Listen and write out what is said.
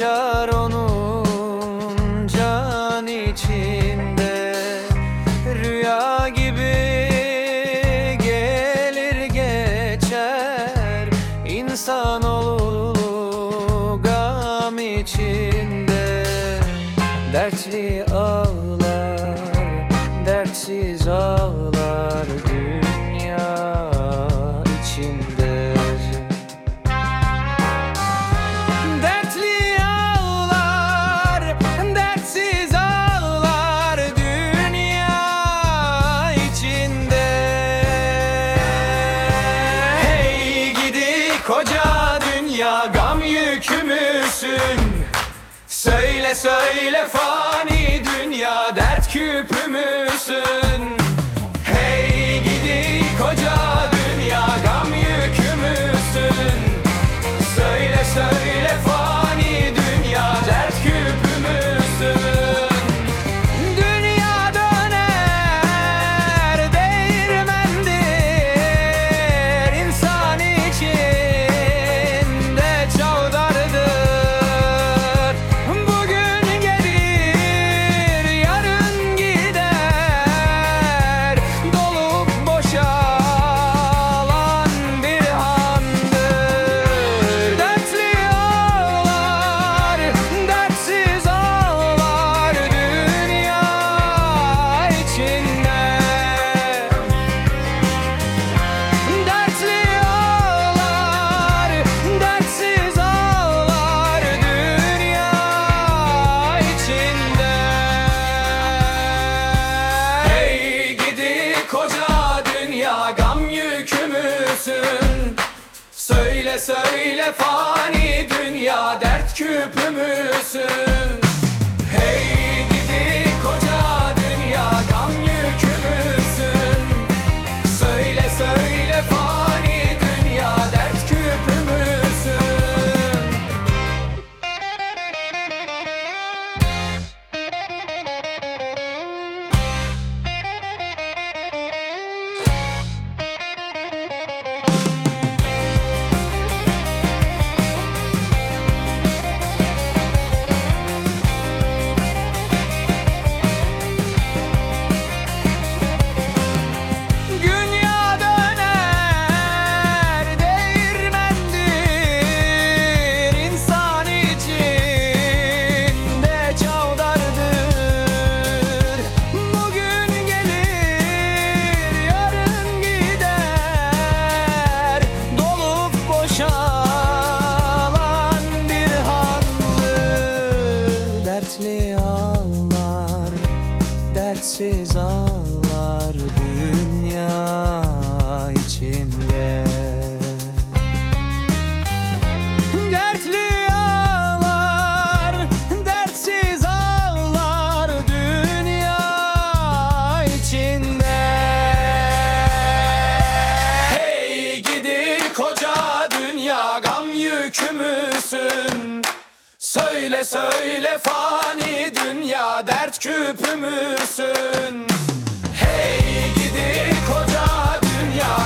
yaşar onun can içinde. Rüya gibi gelir geçer insan olur gam içinde. Dertli ağlar, dertsiz ağlar gün görsün Söyle söyle fani. Söyle söyle fani dünya dert küpümü sensiz ağlar dünya için Söyle söyle fani dünya dert küpü müsün? Hey gidi koca dünya